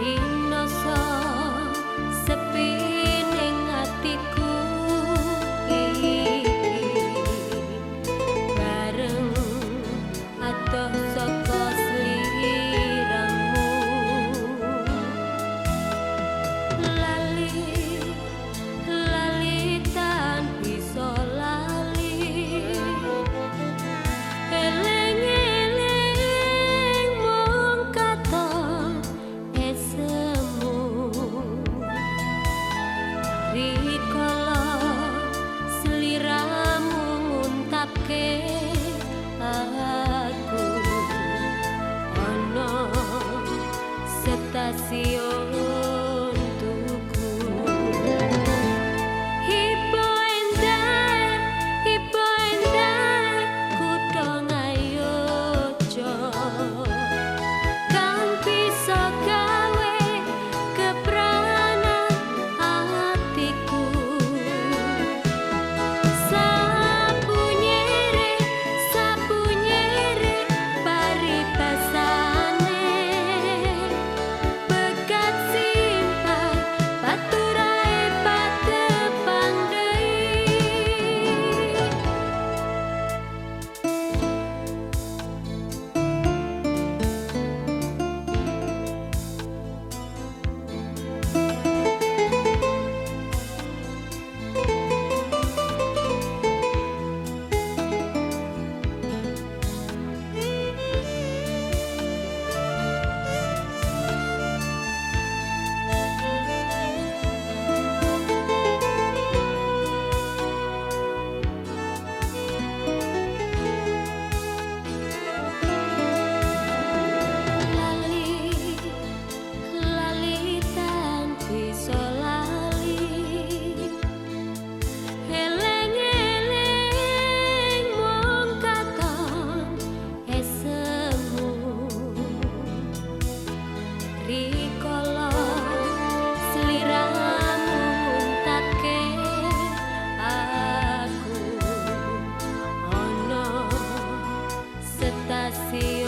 here. see